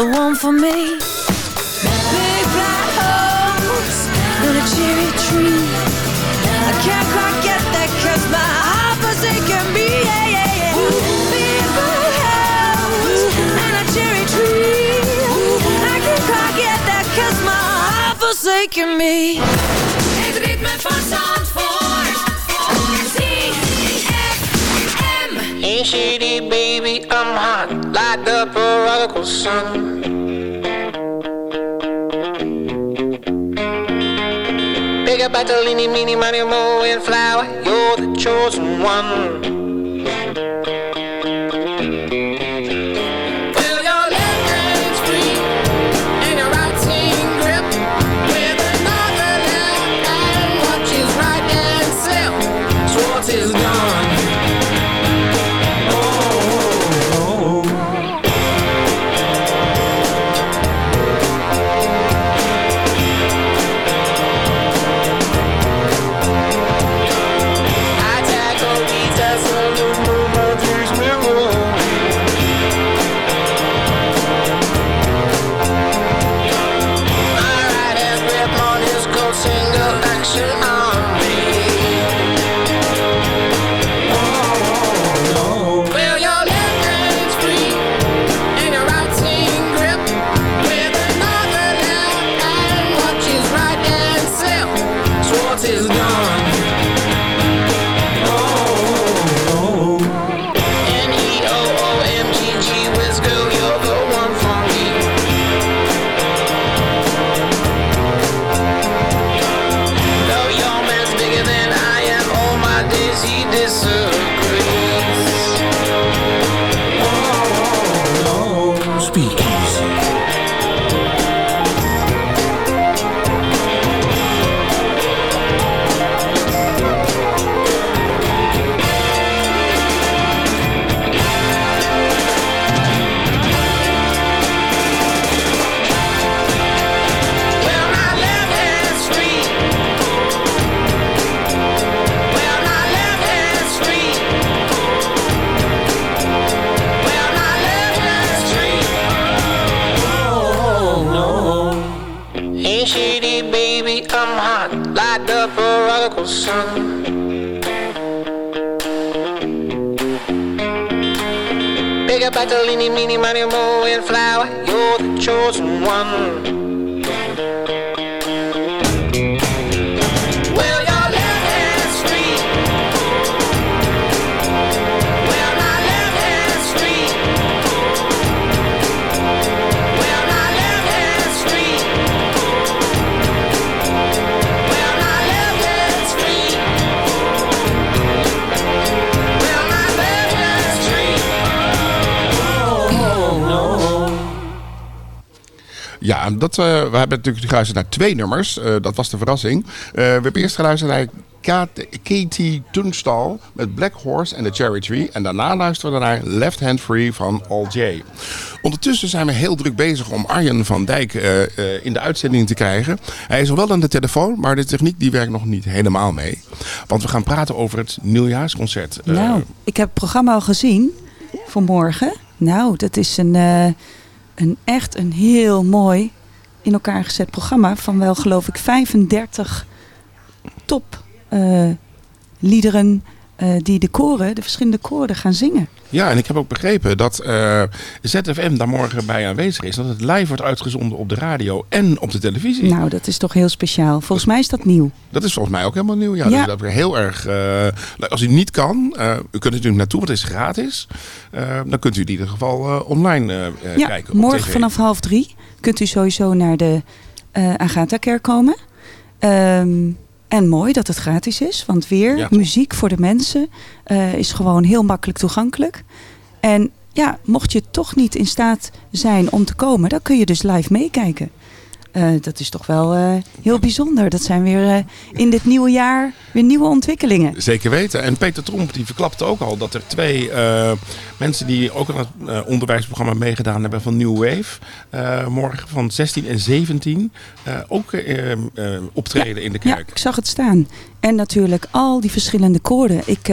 the one for me. Big black holes and a cherry tree. I can't quite get that cause my heart forsaken me. Yeah, yeah, yeah. Big black holes and a cherry tree. I can't quite get that cause my heart forsaken me. Het ritme van zon. Ain't shady, baby, I'm hot like the prodigal son. Big up Bartolini, meeny, money, mo, and flower, you're the chosen one. got Baccalini, Mini, Money, Mo, and Flour. You're the chosen one. Ja, dat, eh, we hebben natuurlijk geluisterd naar twee nummers. Eh, dat was de verrassing. Eh, we hebben eerst geluisterd naar Kat- Katie Tunstall met Black Horse en The Cherry Tree. En daarna luisteren we naar Left Hand Free van All J. Ondertussen zijn we heel druk bezig om Arjen van Dijk in de uitzending te krijgen. Hij is wel aan de telefoon, maar de techniek die werkt nog niet helemaal mee. Want we gaan praten over het nieuwjaarsconcert. Nou, ik heb het programma al gezien voor morgen. Nou, dat is een, een echt een heel mooi in elkaar gezet programma van wel geloof ik 35 top eh, liederen eh, die de koren, de verschillende koren gaan zingen. Ja, en ik heb ook begrepen dat eh, ZFM daar morgen bij aanwezig is. Dat het live wordt uitgezonden op de radio en op de televisie. Nou, dat is toch heel speciaal. Volgens mij is dat nieuw. Dat is volgens mij ook helemaal nieuw. Ja, Ja. Dat is heel erg. eh, als u niet kan, u kunt er natuurlijk naartoe, want het is gratis. Dan kunt u in ieder geval online ja, kijken. morgen tv. vanaf half drie kunt u sowieso naar de Agatha-kerk komen. Ehm, en mooi dat het gratis is, want weer Ja, muziek voor de mensen eh, is gewoon heel makkelijk toegankelijk. En ja, mocht je toch niet in staat zijn om te komen, dan kun je dus live meekijken. Eh, dat is toch wel eh, heel bijzonder. Dat zijn weer eh, in dit nieuwe jaar weer nieuwe ontwikkelingen. Zeker weten. En Peter Tromp die verklapte ook al dat er twee mensen die ook aan het onderwijsprogramma meegedaan hebben van New Wave. morgen van 16 en 17 eh, ook optreden in de Ja, kerk. ik zag het staan. En natuurlijk al die verschillende koorden. Ik,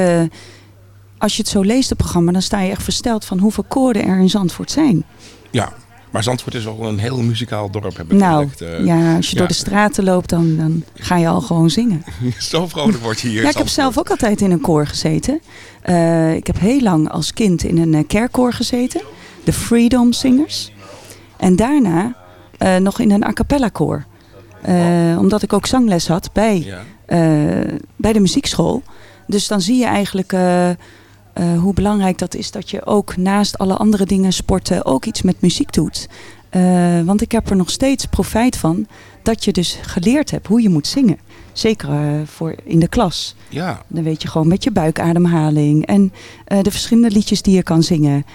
als je het zo leest, het programma, dan sta je echt versteld van hoeveel koorden er in Zandvoort zijn. Ja. Maar Zandvoort is wel een heel muzikaal dorp, heb ik nou. Eh, ja, als je ja. door de straten loopt, dan, dan ga je al gewoon zingen. Zo vrolijk word je hier. Ja, ik heb zelf ook altijd in een koor gezeten. Eh, ik heb heel lang als kind in een eh, kerkkoor gezeten. De Freedom Singers. En daarna nog in een a cappella koor. Omdat ik ook zangles had bij, bij de muziekschool. Dus dan zie je eigenlijk eh, hoe belangrijk dat is dat je ook naast alle andere dingen sporten ook iets met muziek doet. Eh, want ik heb er nog steeds profijt van dat je dus geleerd hebt hoe je moet zingen. Zeker eh, voor in de klas. Ja. Dan weet je gewoon met je buikademhaling en de verschillende liedjes die je kan zingen.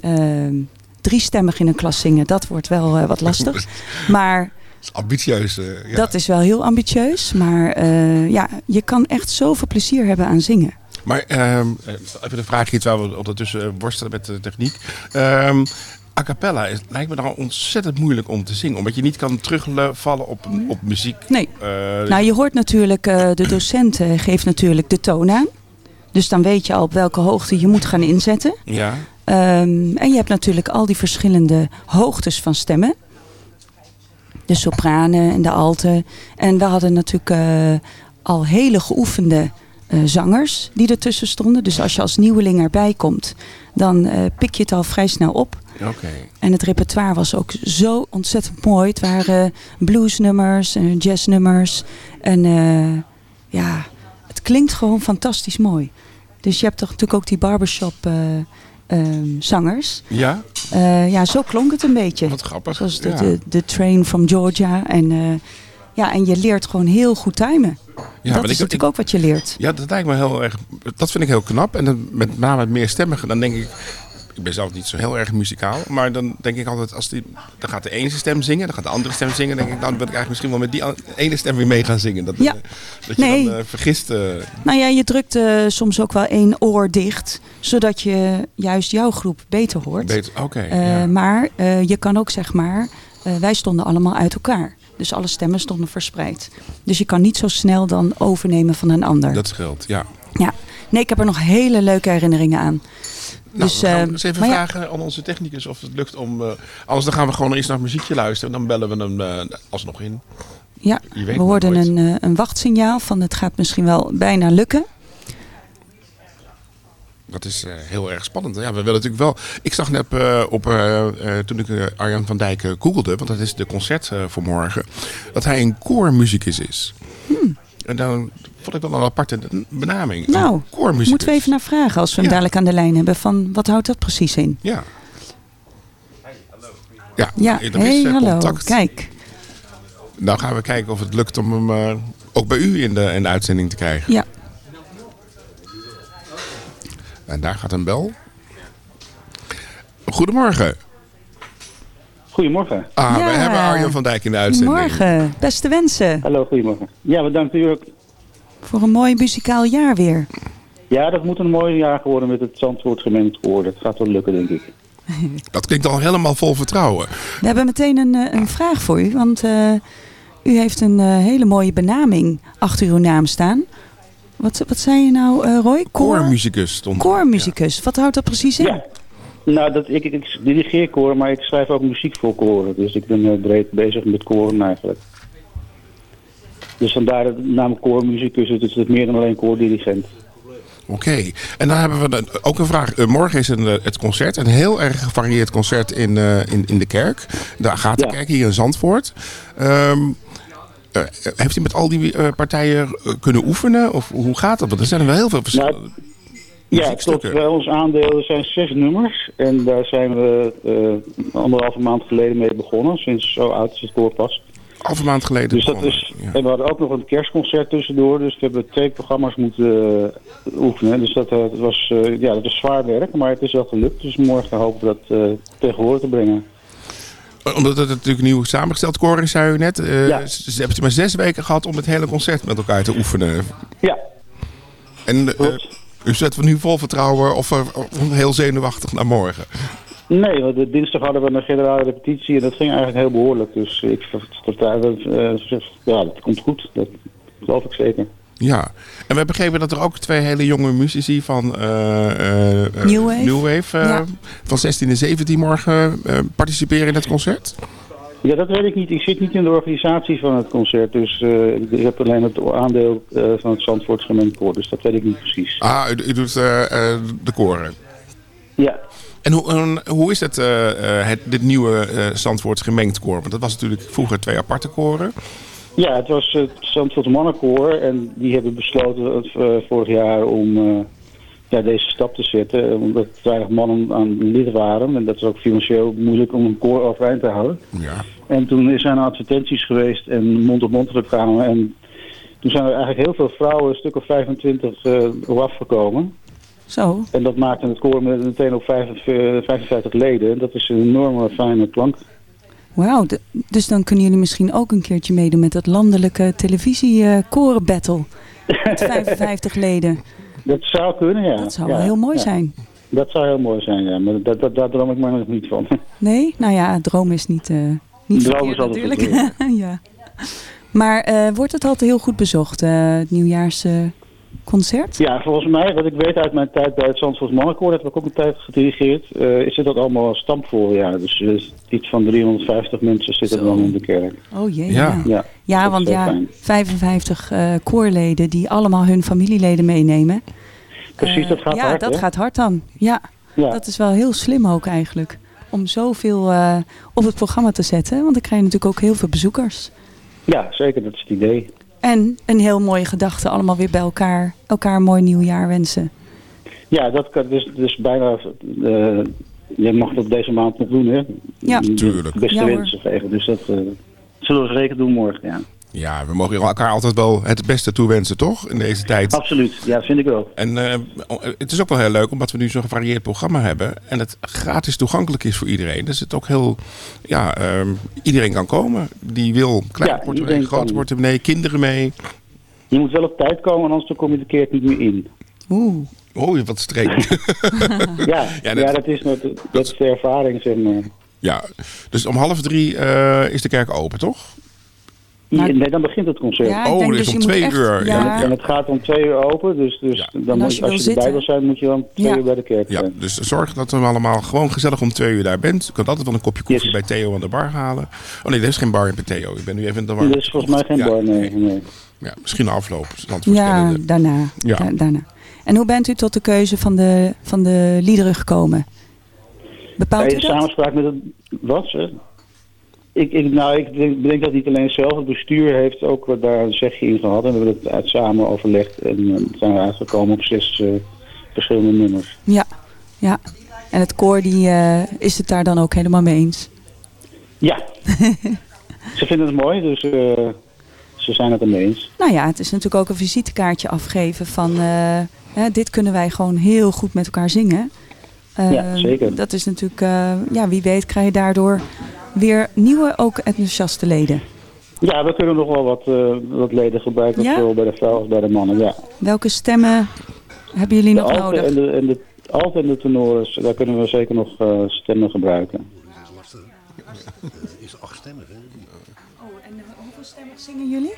Ehm driestemmig in een klas zingen, dat wordt wel wat lastig. Maar Dat is ambitieus. ja. dat is wel heel ambitieus. Maar ja, je kan echt zoveel plezier hebben aan zingen. Maar ehm, eh, even een vraagje terwijl we ondertussen eh, worstelen met de techniek. Ehm a cappella is, lijkt me dan ontzettend moeilijk om te zingen. Omdat je niet kan terugvallen op, op muziek. Nee. Eh, Nou, je hoort natuurlijk, de docent geeft natuurlijk de toon aan. Dus dan weet je al op welke hoogte je moet gaan inzetten. Ja. Ehm, en je hebt natuurlijk al die verschillende hoogtes van stemmen. De sopranen en de alten. En we hadden natuurlijk al hele geoefende eh, zangers die ertussen stonden. Dus als je als nieuweling erbij komt, dan eh, pik je het al vrij snel op. Oké. En het repertoire was ook zo ontzettend mooi. Het waren bluesnummers en jazznummers. En eh, ja, het klinkt gewoon fantastisch mooi. Dus je hebt toch natuurlijk ook die barbershop eh, ehm, zangers. Ja? Eh, ja, zo klonk het een beetje. Wat grappig. Zoals de, Ja. de, de train from Georgia. En, eh, ja, en je leert gewoon heel goed timen. Ja, dat is ik- natuurlijk ook wat je leert. Ja, dat lijkt me heel erg. Dat vind ik heel knap. En dan met name het meerstemmigen, dan denk ik. Ik ben zelf niet zo heel erg muzikaal. Maar dan denk ik altijd, als die, dan gaat de ene stem zingen, dan gaat de andere stem zingen. Dan denk ik, dan wil ik eigenlijk misschien wel met die ene stem weer mee gaan zingen. Dat, Ja. eh, dat je Nee. dan eh, vergist. eh, Nou ja, je drukt soms ook wel één oor dicht. Zodat je juist jouw groep beter hoort. Beter, oké, ja. Maar je kan ook zeg maar, wij stonden allemaal uit elkaar. Dus alle stemmen stonden verspreid. Dus je kan niet zo snel dan overnemen van een ander. dat scheelt, ja. Ja. Nee, ik heb er nog hele leuke herinneringen aan. Nou, dus, we gaan eh, eens even ja, vragen aan onze technicus of het lukt om... eh anders dan gaan we gewoon eerst naar muziekje luisteren. En dan bellen we hem eh, alsnog in. Ja, we hoorden een, eh, een wachtsignaal van het gaat misschien wel bijna lukken. Dat is eh, heel erg spannend. Ja, we willen natuurlijk wel. Ik zag net eh, op eh, toen ik Arjan van Dijk googelde, want dat is de concert voor morgen, dat hij een koormuzikus is. En dan vond ik wel een aparte benaming. Hmm. Nou, koormuzikus. moeten we even naar vragen als we hem Ja. dadelijk aan de lijn hebben. Van wat houdt dat precies in? Ja. Ja, Ja, er is hey, eh, hallo. contact. Kijk. Nou gaan we kijken of het lukt om hem ook bij u in de, in de uitzending te krijgen. Ja. En daar gaat een bel. Goedemorgen. Goedemorgen. Ah, Ja. we hebben Arjan van Dijk in de uitzending. Morgen, beste wensen. Hallo, goedemorgen. Ja, bedankt u ook. Voor een mooi muzikaal jaar weer. Ja, dat moet een mooi jaar geworden met het Zandvoort gemeentekoor. Dat gaat wel lukken, denk ik. Dat klinkt al helemaal vol vertrouwen. We hebben meteen een, eh, een vraag voor u. Want eh, u heeft een eh, hele mooie benaming achter uw naam staan. Wat, wat zei je nou, eh, Roy? Koor- Koormuzikus stond. Koormuzikus. Wat houdt dat precies in? Ja. Nou, dat, ik, ik, dirigeer koren, maar ik schrijf ook muziek voor koren. Dus ik ben eh, breed bezig met koren eigenlijk. Dus vandaar de naam koormuzikus. Het is meer dan alleen koordirigent. Oké. En dan hebben we dan ook een vraag. Eh, morgen is een, het concert. Een heel erg gevarieerd concert in, eh, in, in de kerk. De hier in Zandvoort. Ehm, eh, heeft u met al die eh, partijen eh, kunnen oefenen? Of hoe gaat dat? Want er zijn er wel heel veel verschillende Nou, Ja, klopt. Bij ons aandeel zijn zes nummers. En daar zijn we eh, anderhalve maand geleden mee begonnen. Sinds zo oud is het koor pas. Halve maand geleden Dus dat begonnen, is, En we hadden ook nog een kerstconcert tussendoor. Dus we hebben twee programma's moeten eh, oefenen. Dus dat, eh, dat was, eh, ja, dat is zwaar werk. Maar het is wel gelukt. Dus morgen hopen we dat eh tegenwoordig te brengen. Omdat het natuurlijk nieuw samengesteld koor is, zei u net. Eh, Ja. Ze hebben maar zes weken gehad om het hele concert met elkaar te oefenen. Ja. En eh, u zet we nu vol vertrouwen of, eh, of heel zenuwachtig naar morgen? Nee, want dinsdag hadden we een generale repetitie. En dat ging eigenlijk heel behoorlijk. Dus ik ja, dat komt goed. Dat geloof ik zeker. Ja, en we hebben begrepen dat er ook twee hele jonge muzici van eh, eh, eh, New Wave. New Wave, eh, Ja. van 16 en 17 morgen eh, participeren in het concert. Ja, dat weet ik niet. Ik zit niet in de organisatie van het concert. Dus eh, ik heb alleen het aandeel eh, van het Zandvoorts gemeentekoor. Dus dat weet ik niet precies. Ah, u, u doet de koren. Ja. En hoe, en hoe is het, het, dit nieuwe eh Zandvoorts gemengd koor? Want dat was natuurlijk vroeger twee aparte koren. Ja, het was het Zandvoort Mannenkoor en die hebben besloten eh, vorig jaar om eh, ja, deze stap te zetten. eh, Omdat er weinig mannen aan lid waren en dat is ook financieel moeilijk om een koor overeind te houden. Ja. En toen zijn er advertenties geweest en mond-op-mond reclame. En toen zijn er eigenlijk heel veel vrouwen, een stuk of 25, eh op afgekomen. Zo. En dat maakte het koor met meteen op 55, 55 leden. Dat is een enorme fijne klank. Wauw, dus dan kunnen jullie misschien ook een keertje meedoen met dat landelijke televisie eh koren battle. Met 55 leden. Dat zou kunnen, ja. Dat zou Ja, wel heel mooi ja. zijn. Dat zou heel mooi zijn, ja. Maar dat, dat, daar droom ik maar nog niet van. Nee? Nou ja, droom is niet, eh niet Droom verkeerd is altijd natuurlijk. ja. Maar eh, wordt het altijd heel goed bezocht, eh, het nieuwjaarsconcert? Ja, volgens mij, wat ik weet uit mijn tijd bij het Zandvoort Mannenkoor, dat heb ik ook een tijd gedirigeerd, eh, is het dat allemaal stampvol, ja. Dus eh, iets van 350 mensen zitten er dan in de kerk. Oh jee, Ja. ja. Ja, Ja, dat want ja, fijn. 55 eh, koorleden die allemaal hun familieleden meenemen. Precies, dat gaat ja, hard, dat hè? gaat hard dan. Ja. Ja. dat is wel heel slim ook eigenlijk. Om zoveel eh, op het programma te zetten. Want dan krijg je natuurlijk ook heel veel bezoekers. Ja, zeker, dat is het idee. En een heel mooie gedachte, allemaal weer bij elkaar. Elkaar een mooi nieuwjaar wensen. Ja, dat kan dus, dus bijna. eh, je mag dat deze maand nog doen, hè? Ja. Tuurlijk. Beste Ja, wensen geven. Dus dat eh, zullen we zeker doen morgen, ja. Ja, we mogen elkaar altijd wel het beste toewensen, toch? In deze tijd. Absoluut, ja, vind ik ook. En eh, het is ook wel heel leuk omdat we nu zo'n gevarieerd programma hebben. En het gratis toegankelijk is voor iedereen. Dus het ook heel. Ja, ehm, iedereen kan komen. Die wil. Kleine Ja, portemonnee, kan. portemonnee, kinderen mee. Je moet wel op tijd komen, anders dan kom je de keer niet meer in. Oeh. Oh, wat streng. Ja, Ja, ja, dat- is, dat, dat is de ervaring, zeg maar. ja, dus om half drie eh, is de kerk open, toch? Maar- nee, dan begint het concert. Ja, oh, denk dus dus om je moet twee echt- uur. Ja. ja. En het gaat om twee uur open, dus, dus dan moet, als als je erbij zitten- wil zijn, moet je dan twee Ja. uur bij de kerk Ja, zijn. dus zorg dat we allemaal gewoon gezellig om twee uur daar bent. Je kunt altijd wel een kopje koffie Yes. bij Theo aan de bar halen. Oh nee, er is geen bar in bij Theo. Ik ben nu even in de war. Er is volgens mij geen Ja, bar, nee. nee. Ja, misschien afloop. Ja, daarna. Ja. Da- daarna. En hoe bent u tot de keuze van de, van de liederen gekomen? Bepaalt u in dat? samenspraak met het... Wat, zeg? Ik, ik, nou, ik denk, denk dat niet alleen zelf, het bestuur heeft ook wat daar een zegje in gehad. En we hebben het uit samen overlegd en eh, zijn we uitgekomen op zes eh, verschillende nummers. Ja, ja. En het koor die, eh, is het daar dan ook helemaal mee eens? Ja, ze vinden het mooi, dus ze zijn het ermee eens. Nou ja, het is natuurlijk ook een visitekaartje afgeven van... hè, dit kunnen wij gewoon heel goed met elkaar zingen. Ja, zeker. Dat is natuurlijk... ja, wie weet krijg je daardoor weer nieuwe, ook enthousiaste leden. Ja, we kunnen nog wel wat, eh, wat leden gebruiken, Ja? zowel bij de vrouwen als bij de mannen. Ja. Welke stemmen hebben jullie De nog nodig? en de, en de en de tenores, daar kunnen we zeker nog eh, stemmen gebruiken. is achtstemmig, hè? Oh, en hoeveel stemmen zingen jullie?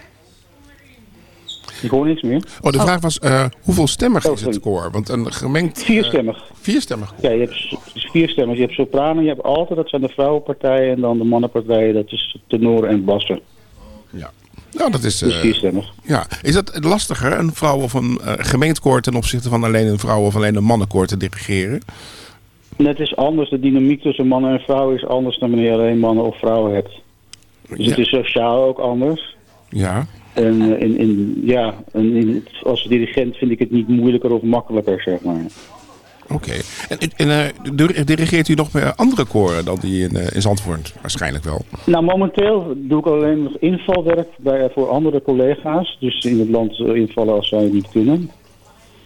Ik hoor niks meer. Oh, de vraag was, eh, hoeveel stemmig Oh, is het koor? Want een gemengd... eh, Vierstemmig. vierstemmig koor. Ja, je hebt s- het is vier stemmen. Je hebt sopranen, je hebt alten, dat zijn de vrouwenpartijen. En dan de mannenpartijen, dat is tenoren en bassen. Ja. Nou, dat is... Dus eh, vierstemmig. ja. Is dat lastiger, een vrouw of een eh, gemengd koor... ten opzichte van alleen een vrouw of alleen een mannenkoor te dirigeren? Net is anders, de dynamiek tussen mannen en vrouwen is anders dan wanneer je alleen mannen of vrouwen hebt. Dus het is sociaal ook anders. Ja. En, eh, in, in, ja, en in als dirigent vind ik het niet moeilijker of makkelijker, zeg maar. Oké. En, en eh, dir- dirigeert u nog meer andere koren dan die in, eh, in Zandvoort? Waarschijnlijk wel. Nou, momenteel doe ik alleen nog invalwerk bij, voor andere collega's. Dus in het land invallen als zij het niet kunnen.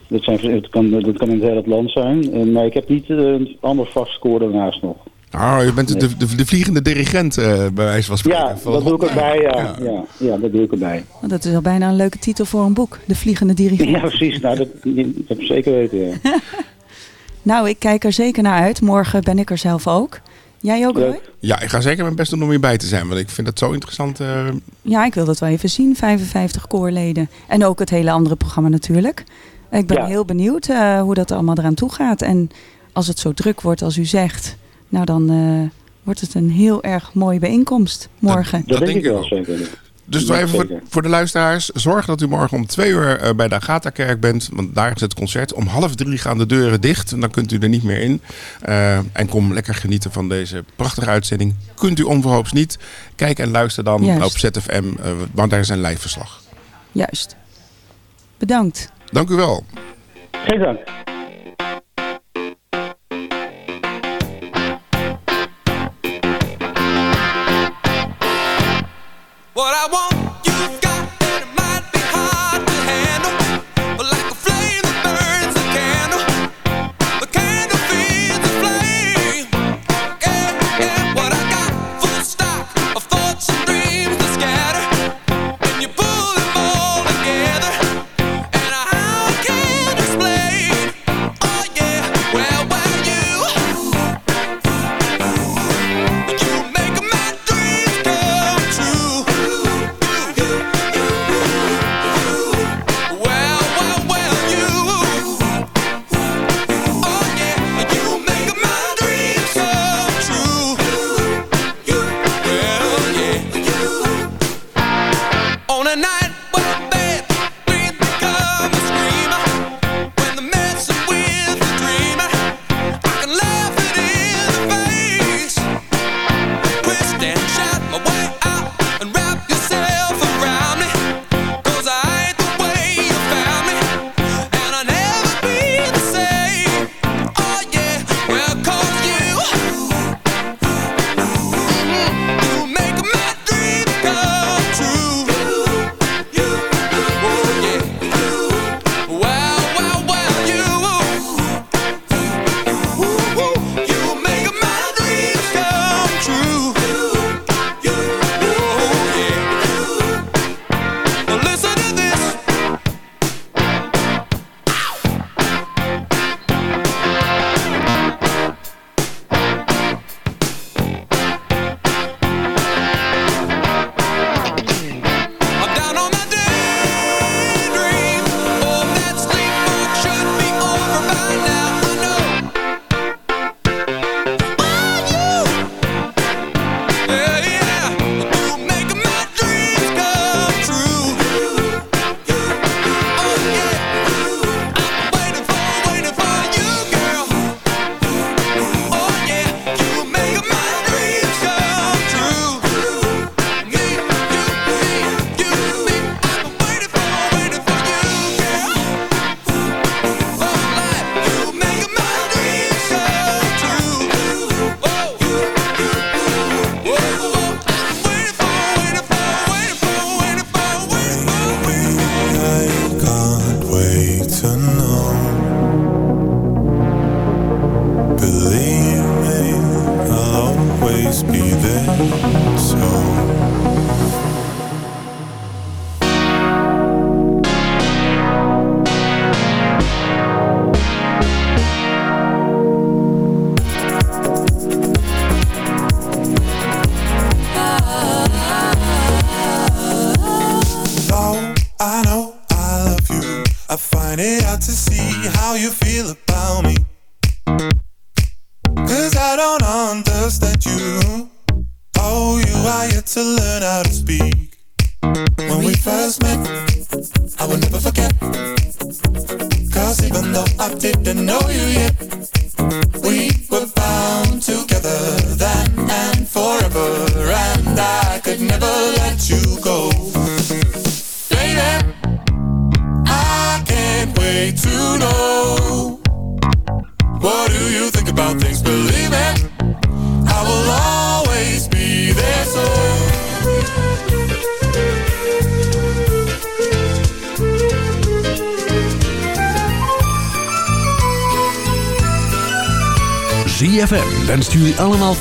Dat, zijn, dat, kan, dat kan in het hele land zijn. Maar ik heb niet een ander vast koor daarnaast nog. Ah, u bent de, de, de vliegende dirigent, eh, bij wijze van spreken. Ja, Van- dat doe ik erbij, ja. Ja. Ja, ja, dat doe ik erbij. Want dat is al bijna een leuke titel voor een boek. De Vliegende Dirigent. Ja, precies. Nou, dat, dat heb ik zeker weten, ja. Nou, ik kijk er zeker naar uit. Morgen ben ik er zelf ook. Jij ook, Roy? Ja, ik ga zeker mijn best doen om hierbij te zijn. Want ik vind het zo interessant. eh, Ja, ik wil dat wel even zien. 55 koorleden. En ook het hele andere programma natuurlijk. Ik ben Ja. heel benieuwd eh, hoe dat allemaal eraan toe gaat. En als het zo druk wordt als u zegt... Nou, dan eh, wordt het een heel erg mooie bijeenkomst morgen. Dat, denk, ik wel zeker. Dus voor, de luisteraars. Zorg dat u morgen om twee uur eh, bij de Agatha-kerk bent. Want daar is het concert. Om half drie gaan de deuren dicht. En dan kunt u er niet meer in. Eh, en kom lekker genieten van deze prachtige uitzending. Kunt u onverhoops niet. Kijk en luister dan op ZFM. Want daar is een live verslag. Juist. Bedankt. Dank u wel. Geen dank. I want